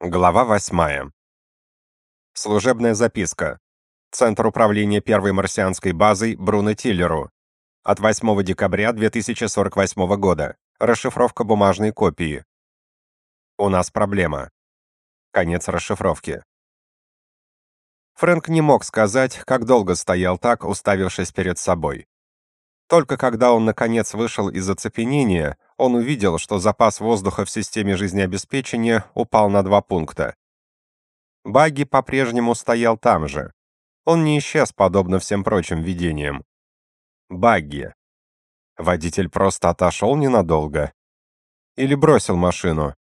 Глава 8. Служебная записка. Центр управления первой марсианской базой Бруно Тиллеру. От 8 декабря 2048 года. Расшифровка бумажной копии. У нас проблема. Конец расшифровки. Фрэнк не мог сказать, как долго стоял так, уставившись перед собой. Только когда он наконец вышел из оцепенения, он увидел, что запас воздуха в системе жизнеобеспечения упал на два пункта. Багги по-прежнему стоял там же. Он не исчез, подобно всем прочим видениям. Багги. Водитель просто отошел ненадолго. Или бросил машину.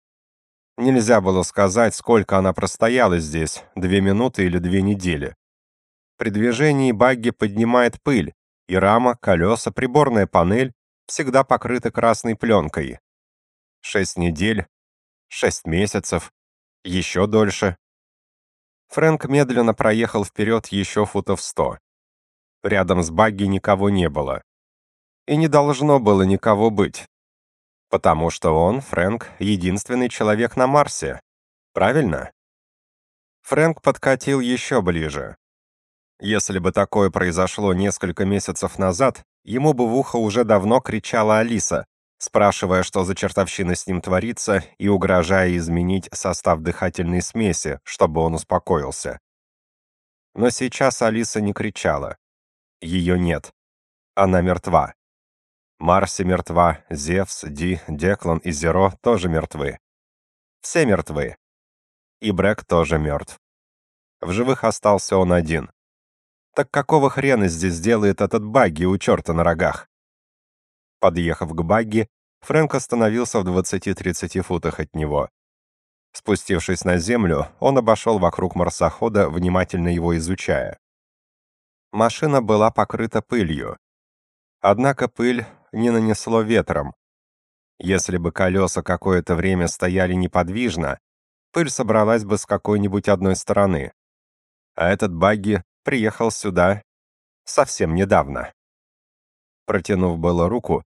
Нельзя было сказать, сколько она простояла здесь, две минуты или две недели. При движении багги поднимает пыль, и рама, колеса, приборная панель всегда покрыты красной пленкой. Шесть недель, шесть месяцев, еще дольше. Фрэнк медленно проехал вперед еще футов сто. Рядом с багги никого не было. И не должно было никого быть. Потому что он, Фрэнк, единственный человек на Марсе. Правильно? Фрэнк подкатил еще ближе. Если бы такое произошло несколько месяцев назад, ему бы в ухо уже давно кричала Алиса, спрашивая, что за чертовщина с ним творится, и угрожая изменить состав дыхательной смеси, чтобы он успокоился. Но сейчас Алиса не кричала. Ее нет. Она мертва. Марси мертва, Зевс, Ди, Деклан и Зеро тоже мертвы. Все мертвы. И Брэк тоже мертв. В живых остался он один. Так какого хрена здесь делает этот багги у черта на рогах? Подъехав к багги, Фрэнк остановился в 20-30 футах от него. Спустившись на землю, он обошел вокруг марсохода, внимательно его изучая. Машина была покрыта пылью. Однако пыль не нанесло ветром. Если бы колеса какое-то время стояли неподвижно, пыль собралась бы с какой-нибудь одной стороны. А этот багги приехал сюда совсем недавно. Протянув было руку,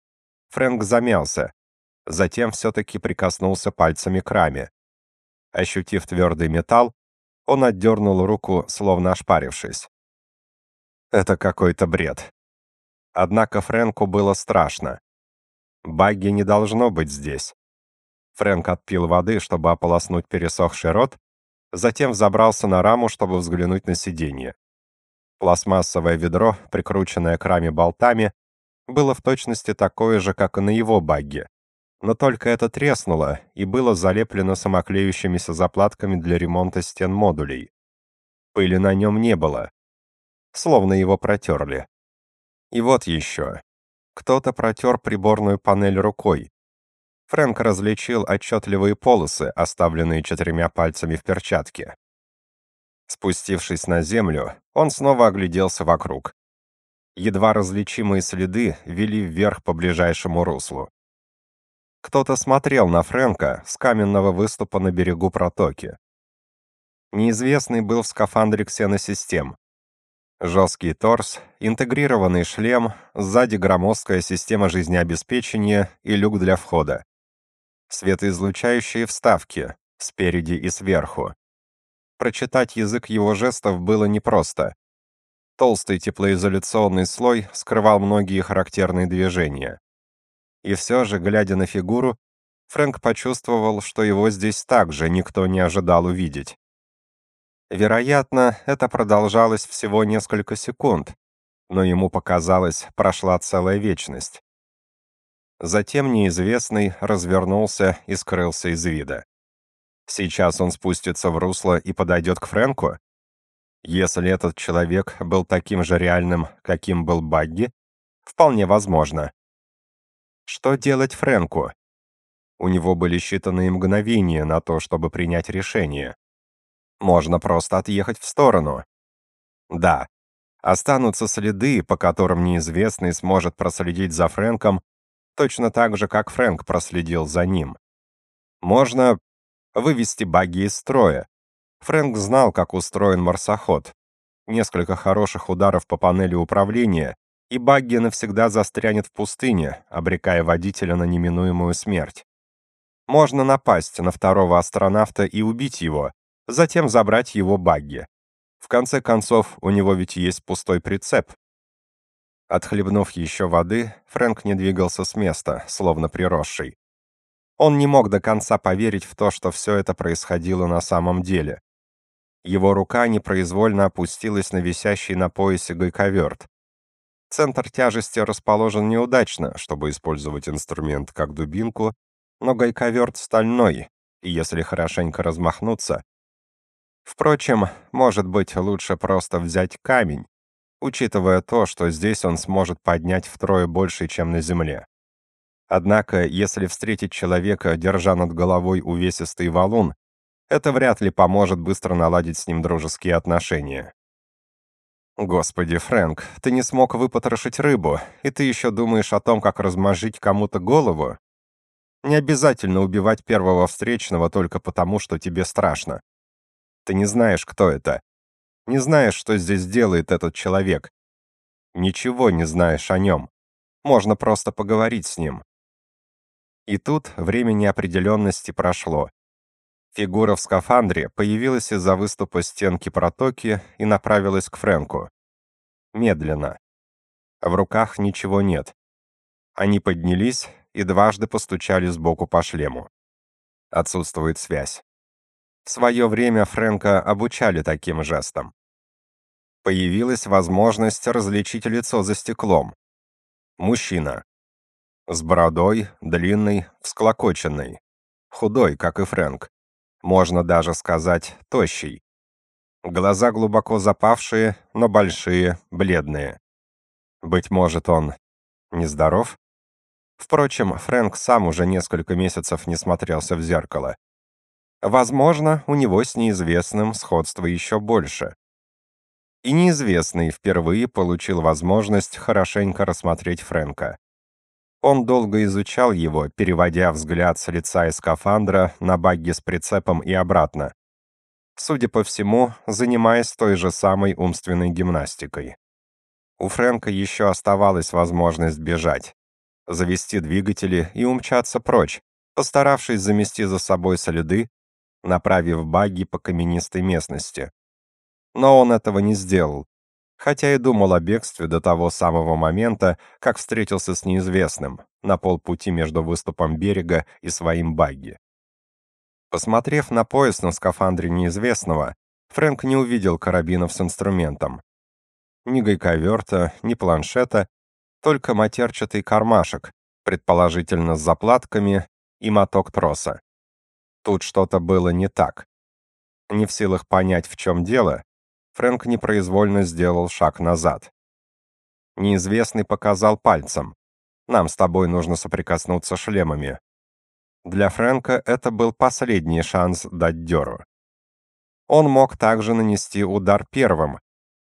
Фрэнк замялся, затем все-таки прикоснулся пальцами к раме. Ощутив твердый металл, он отдернул руку, словно ошпарившись. Это какой-то бред. Однако Фрэнку было страшно. Багги не должно быть здесь. Фрэнк отпил воды, чтобы ополоснуть пересохший рот, затем взобрался на раму, чтобы взглянуть на сиденье. Пластмассовое ведро, прикрученное к раме болтами, было в точности такое же, как и на его багге. Но только это треснуло и было залеплено самоклеющимися заплатками для ремонта стен модулей. Пыли на нем не было. Словно его протерли. И вот еще. Кто-то протер приборную панель рукой. Фрэнк различил отчетливые полосы, оставленные четырьмя пальцами в перчатке. Спустившись на землю, он снова огляделся вокруг. Едва различимые следы вели вверх по ближайшему руслу. Кто-то смотрел на Фрэнка с каменного выступа на берегу протоки. Неизвестный был в скафандре ксеносистем. Жесткий торс, интегрированный шлем, сзади громоздкая система жизнеобеспечения и люк для входа. Светоизлучающие вставки, спереди и сверху. Прочитать язык его жестов было непросто. Толстый теплоизоляционный слой скрывал многие характерные движения. И все же, глядя на фигуру, Фрэнк почувствовал, что его здесь также никто не ожидал увидеть. Вероятно, это продолжалось всего несколько секунд, но ему показалось, прошла целая вечность. Затем неизвестный развернулся и скрылся из вида. Сейчас он спустится в русло и подойдет к Фрэнку? Если этот человек был таким же реальным, каким был Багги, вполне возможно. Что делать Фрэнку? У него были считанные мгновения на то, чтобы принять решение. Можно просто отъехать в сторону. Да, останутся следы, по которым неизвестный сможет проследить за Фрэнком, точно так же, как Фрэнк проследил за ним. Можно вывести багги из строя. Фрэнк знал, как устроен марсоход. Несколько хороших ударов по панели управления, и багги навсегда застрянет в пустыне, обрекая водителя на неминуемую смерть. Можно напасть на второго астронавта и убить его, затем забрать его багги. В конце концов, у него ведь есть пустой прицеп. Отхлебнув еще воды, Фрэнк не двигался с места, словно приросший. Он не мог до конца поверить в то, что все это происходило на самом деле. Его рука непроизвольно опустилась на висящий на поясе гайковерт. Центр тяжести расположен неудачно, чтобы использовать инструмент как дубинку, но гайковерт стальной, и если хорошенько размахнуться... Впрочем, может быть, лучше просто взять камень, учитывая то, что здесь он сможет поднять втрое больше, чем на земле. Однако, если встретить человека, держа над головой увесистый валун, это вряд ли поможет быстро наладить с ним дружеские отношения. Господи, Фрэнк, ты не смог выпотрошить рыбу, и ты еще думаешь о том, как размозжить кому-то голову? Не обязательно убивать первого встречного только потому, что тебе страшно. Ты не знаешь, кто это. Не знаешь, что здесь делает этот человек. Ничего не знаешь о нем. Можно просто поговорить с ним. И тут время неопределенности прошло. Фигура в скафандре появилась из-за выступа стенки протоки и направилась к Фрэнку. Медленно. В руках ничего нет. Они поднялись и дважды постучали сбоку по шлему. Отсутствует связь. В свое время Фрэнка обучали таким жестам. Появилась возможность различить лицо за стеклом. Мужчина. С бородой, длинный, всклокоченный. Худой, как и Фрэнк можно даже сказать, тощий. Глаза глубоко запавшие, но большие, бледные. Быть может, он нездоров? Впрочем, Фрэнк сам уже несколько месяцев не смотрелся в зеркало. Возможно, у него с неизвестным сходство еще больше. И неизвестный впервые получил возможность хорошенько рассмотреть Фрэнка. Он долго изучал его, переводя взгляд с лица и скафандра на багги с прицепом и обратно. Судя по всему, занимаясь той же самой умственной гимнастикой. У Фрэнка еще оставалась возможность бежать, завести двигатели и умчаться прочь, постаравшись замести за собой следы, направив багги по каменистой местности. Но он этого не сделал, хотя и думал о бегстве до того самого момента, как встретился с неизвестным на полпути между выступом берега и своим багги. Посмотрев на пояс на скафандре неизвестного, Фрэнк не увидел карабинов с инструментом. Ни гайковерта, ни планшета, только матерчатый кармашек, предположительно с заплатками, и моток троса. Тут что-то было не так. Не в силах понять, в чем дело, Фрэнк непроизвольно сделал шаг назад. Неизвестный показал пальцем. «Нам с тобой нужно соприкоснуться шлемами». Для Фрэнка это был последний шанс дать дёру. Он мог также нанести удар первым,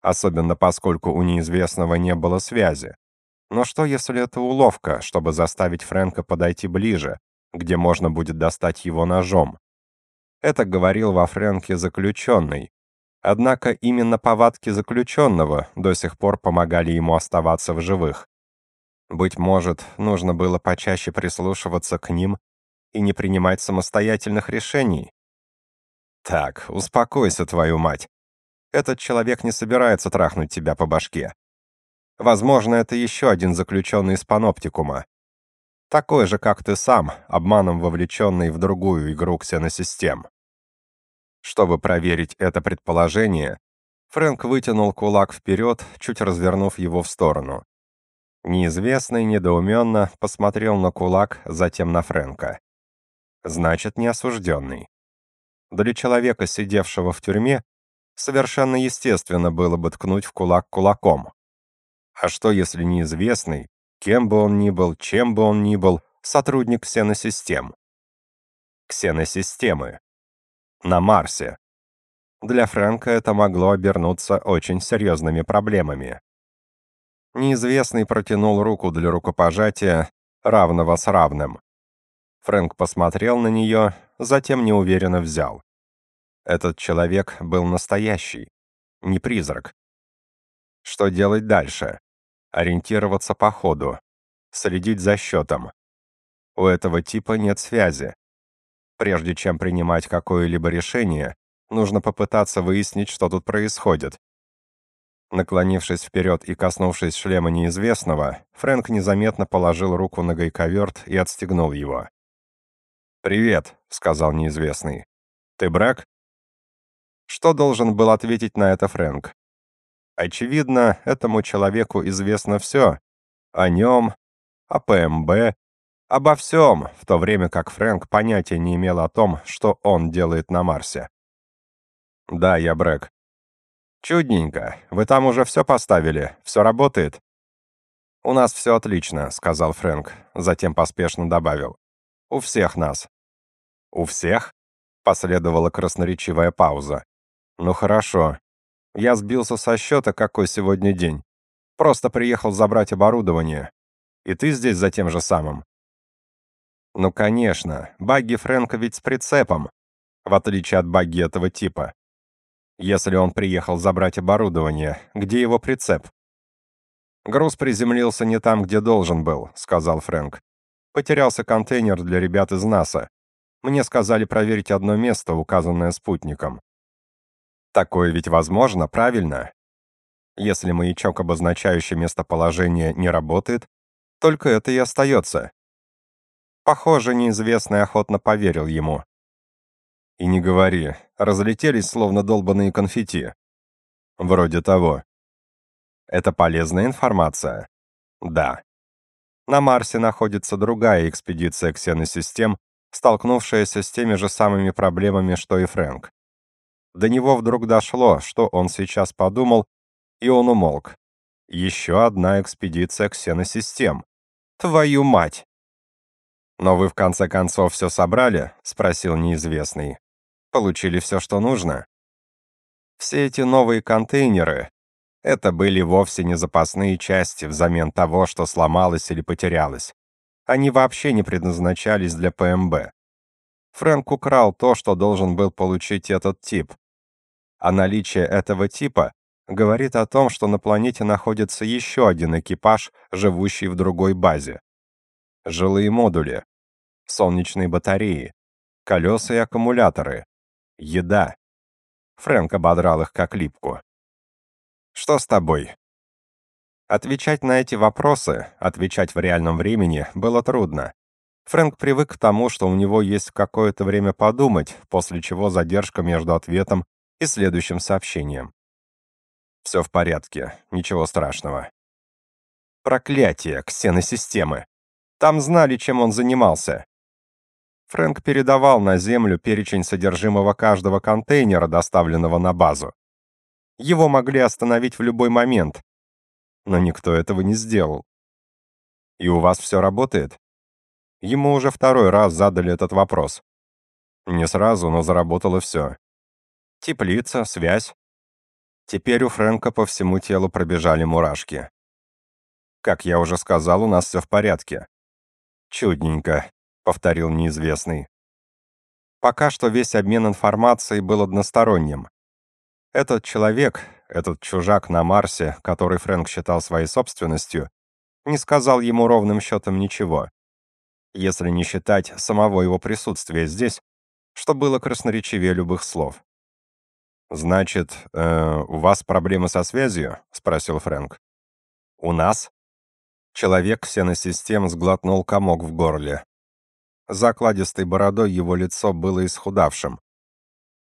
особенно поскольку у неизвестного не было связи. Но что если это уловка, чтобы заставить Фрэнка подойти ближе, где можно будет достать его ножом? Это говорил во Фрэнке заключенный, Однако именно повадки заключенного до сих пор помогали ему оставаться в живых. Быть может, нужно было почаще прислушиваться к ним и не принимать самостоятельных решений. Так, успокойся, твою мать. Этот человек не собирается трахнуть тебя по башке. Возможно, это еще один заключенный из паноптикума. Такой же, как ты сам, обманом вовлеченный в другую игру ксеносистем. Чтобы проверить это предположение, Фрэнк вытянул кулак вперед, чуть развернув его в сторону. Неизвестный недоуменно посмотрел на кулак, затем на Фрэнка. Значит, не осужденный. Для человека, сидевшего в тюрьме, совершенно естественно было бы ткнуть в кулак кулаком. А что, если неизвестный, кем бы он ни был, чем бы он ни был, сотрудник ксеносистем? Ксеносистемы на Марсе. Для Фрэнка это могло обернуться очень серьезными проблемами. Неизвестный протянул руку для рукопожатия, равного с равным. Фрэнк посмотрел на нее, затем неуверенно взял. Этот человек был настоящий, не призрак. Что делать дальше? Ориентироваться по ходу, следить за счетом. У этого типа нет связи. Прежде чем принимать какое-либо решение, нужно попытаться выяснить, что тут происходит. Наклонившись вперед и коснувшись шлема неизвестного, Фрэнк незаметно положил руку на гайковерт и отстегнул его. «Привет», — сказал неизвестный. «Ты Брэк?» Что должен был ответить на это Фрэнк? Очевидно, этому человеку известно все. О нем, о ПМБ, обо всем, в то время как Фрэнк понятия не имел о том, что он делает на Марсе. «Да, я Брэк». «Чудненько. Вы там уже все поставили? Все работает?» «У нас все отлично», — сказал Фрэнк, затем поспешно добавил. «У всех нас». «У всех?» — последовала красноречивая пауза. «Ну хорошо. Я сбился со счета, какой сегодня день. Просто приехал забрать оборудование. И ты здесь за тем же самым?» «Ну, конечно. Багги Фрэнка ведь с прицепом, в отличие от багги этого типа. Если он приехал забрать оборудование, где его прицеп?» «Груз приземлился не там, где должен был», — сказал Фрэнк. «Потерялся контейнер для ребят из НАСА. Мне сказали проверить одно место, указанное спутником. Такое ведь возможно, правильно? Если маячок, обозначающий местоположение, не работает, только это и остается. Похоже, неизвестный охотно поверил ему. И не говори, разлетелись словно долбаные конфетти. Вроде того. Это полезная информация? Да. На Марсе находится другая экспедиция ксеносистем, столкнувшаяся с теми же самыми проблемами, что и Фрэнк. До него вдруг дошло, что он сейчас подумал, и он умолк. Еще одна экспедиция ксеносистем. Твою мать! «Но вы в конце концов все собрали?» — спросил неизвестный. «Получили все, что нужно?» Все эти новые контейнеры — это были вовсе не запасные части взамен того, что сломалось или потерялось. Они вообще не предназначались для ПМБ. Фрэнк украл то, что должен был получить этот тип. А наличие этого типа говорит о том, что на планете находится еще один экипаж, живущий в другой базе. Жилые модули, солнечные батареи, колеса и аккумуляторы, еда. Фрэнк ободрал их как липку. «Что с тобой?» Отвечать на эти вопросы, отвечать в реальном времени, было трудно. Фрэнк привык к тому, что у него есть какое-то время подумать, после чего задержка между ответом и следующим сообщением. Все в порядке, ничего страшного. Проклятие ксеносистемы. Там знали, чем он занимался. Фрэнк передавал на Землю перечень содержимого каждого контейнера, доставленного на базу. Его могли остановить в любой момент, но никто этого не сделал. И у вас все работает? Ему уже второй раз задали этот вопрос. Не сразу, но заработало все. Теплица, связь. Теперь у Фрэнка по всему телу пробежали мурашки. Как я уже сказал, у нас все в порядке. Чудненько, повторил неизвестный. Пока что весь обмен информацией был односторонним. Этот человек, этот чужак на Марсе, который Фрэнк считал своей собственностью, не сказал ему ровным счетом ничего если не считать самого его присутствия здесь, что было красноречивее любых слов. «Значит, э, у вас проблемы со связью?» — спросил Фрэнк. «У нас?» Человек ксеносистем сглотнул комок в горле. Закладистой бородой его лицо было исхудавшим.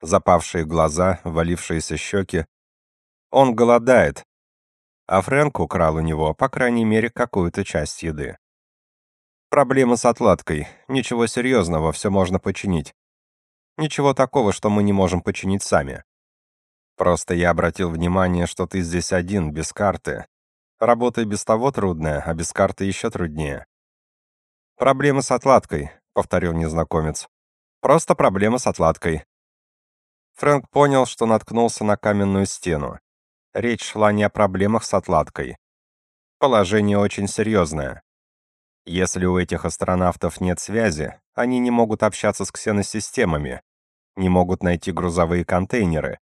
Запавшие глаза, валившиеся щеки. Он голодает, а Фрэнк украл у него, по крайней мере, какую-то часть еды. Проблема с отладкой. Ничего серьезного, все можно починить. Ничего такого, что мы не можем починить сами. Просто я обратил внимание, что ты здесь один, без карты. Работа и без того трудная, а без карты еще труднее. Проблема с отладкой, повторил незнакомец. Просто проблема с отладкой. Фрэнк понял, что наткнулся на каменную стену. Речь шла не о проблемах с отладкой. Положение очень серьезное. Если у этих астронавтов нет связи, они не могут общаться с ксеносистемами, не могут найти грузовые контейнеры.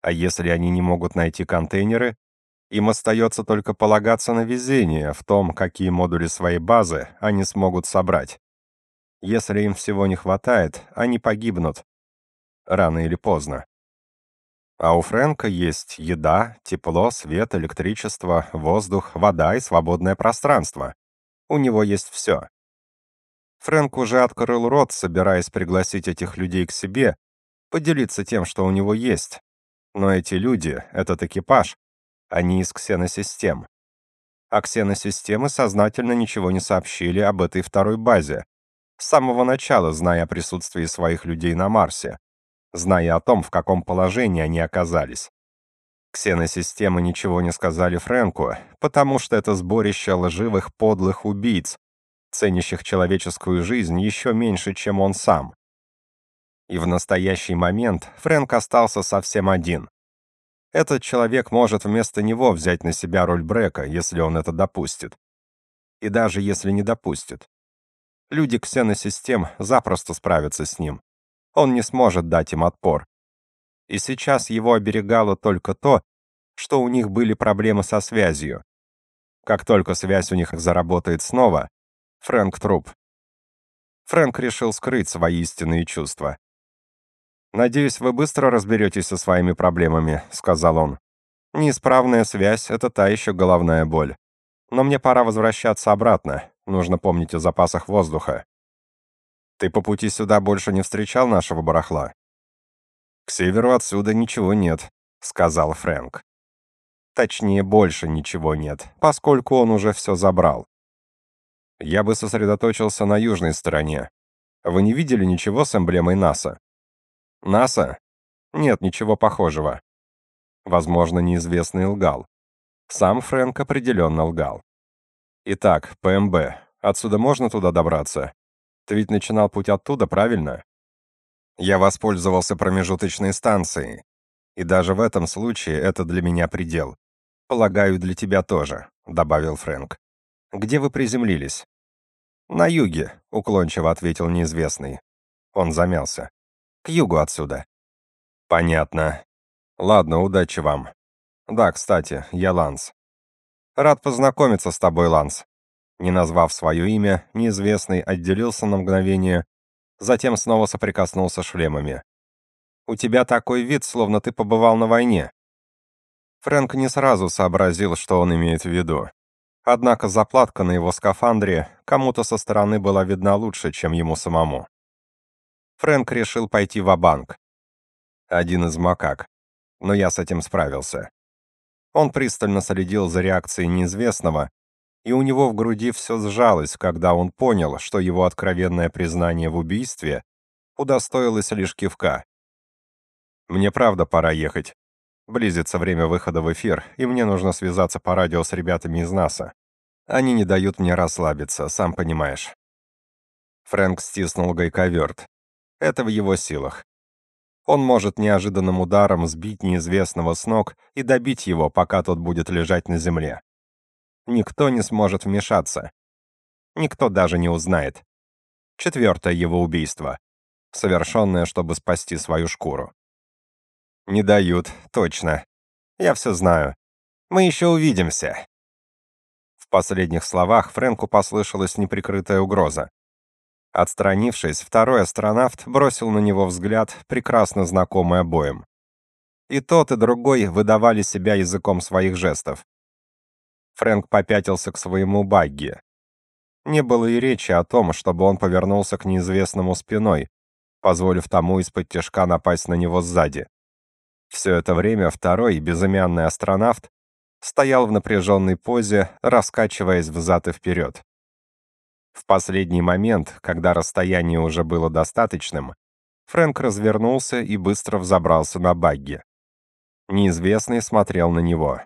А если они не могут найти контейнеры, им остается только полагаться на везение в том, какие модули своей базы они смогут собрать. Если им всего не хватает, они погибнут. Рано или поздно. А у Фрэнка есть еда, тепло, свет, электричество, воздух, вода и свободное пространство. У него есть все. Фрэнк уже открыл рот, собираясь пригласить этих людей к себе, поделиться тем, что у него есть. Но эти люди, этот экипаж, они из ксеносистем. А ксеносистемы сознательно ничего не сообщили об этой второй базе, с самого начала зная о присутствии своих людей на Марсе зная о том, в каком положении они оказались. Ксеносистемы ничего не сказали Фрэнку, потому что это сборище лживых подлых убийц, ценящих человеческую жизнь еще меньше, чем он сам. И в настоящий момент Фрэнк остался совсем один. Этот человек может вместо него взять на себя роль Брека, если он это допустит. И даже если не допустит. Люди ксеносистем запросто справятся с ним он не сможет дать им отпор. И сейчас его оберегало только то, что у них были проблемы со связью. Как только связь у них заработает снова, Фрэнк труп. Фрэнк решил скрыть свои истинные чувства. «Надеюсь, вы быстро разберетесь со своими проблемами», — сказал он. «Неисправная связь — это та еще головная боль. Но мне пора возвращаться обратно. Нужно помнить о запасах воздуха. Ты по пути сюда больше не встречал нашего барахла? К северу отсюда ничего нет, сказал Фрэнк. Точнее, больше ничего нет, поскольку он уже все забрал. Я бы сосредоточился на южной стороне. Вы не видели ничего с эмблемой НАСА? НАСА? Нет, ничего похожего. Возможно, неизвестный лгал. Сам Фрэнк определенно лгал. Итак, ПМБ. Отсюда можно туда добраться? Ты ведь начинал путь оттуда, правильно? Я воспользовался промежуточной станцией. И даже в этом случае это для меня предел. Полагаю, для тебя тоже, добавил Фрэнк. Где вы приземлились? На юге, уклончиво ответил неизвестный. Он замялся. К югу отсюда. Понятно. Ладно, удачи вам. Да, кстати, я Ланс. Рад познакомиться с тобой, Ланс. Не назвав свое имя, неизвестный отделился на мгновение, затем снова соприкоснулся шлемами. «У тебя такой вид, словно ты побывал на войне». Фрэнк не сразу сообразил, что он имеет в виду. Однако заплатка на его скафандре кому-то со стороны была видна лучше, чем ему самому. Фрэнк решил пойти в банк Один из макак. Но я с этим справился. Он пристально следил за реакцией неизвестного, и у него в груди все сжалось, когда он понял, что его откровенное признание в убийстве удостоилось лишь кивка. «Мне правда пора ехать. Близится время выхода в эфир, и мне нужно связаться по радио с ребятами из НАСА. Они не дают мне расслабиться, сам понимаешь». Фрэнк стиснул гайковерт. Это в его силах. Он может неожиданным ударом сбить неизвестного с ног и добить его, пока тот будет лежать на земле. Никто не сможет вмешаться. Никто даже не узнает. Четвертое его убийство, совершенное, чтобы спасти свою шкуру. Не дают, точно. Я все знаю. Мы еще увидимся. В последних словах Фрэнку послышалась неприкрытая угроза. Отстранившись, второй астронавт бросил на него взгляд, прекрасно знакомый обоим. И тот, и другой выдавали себя языком своих жестов. Фрэнк попятился к своему багги. Не было и речи о том, чтобы он повернулся к неизвестному спиной, позволив тому из-под тяжка напасть на него сзади. Все это время второй, безымянный астронавт, стоял в напряженной позе, раскачиваясь взад и вперед. В последний момент, когда расстояние уже было достаточным, Фрэнк развернулся и быстро взобрался на багги. Неизвестный смотрел на него.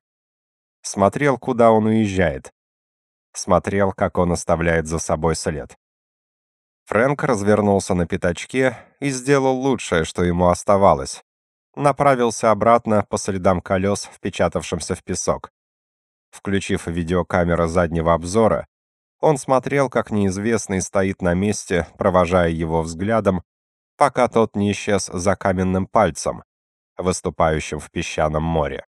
Смотрел, куда он уезжает. Смотрел, как он оставляет за собой след. Фрэнк развернулся на пятачке и сделал лучшее, что ему оставалось. Направился обратно по следам колес, впечатавшимся в песок. Включив видеокамеру заднего обзора, он смотрел, как неизвестный стоит на месте, провожая его взглядом, пока тот не исчез за каменным пальцем, выступающим в песчаном море.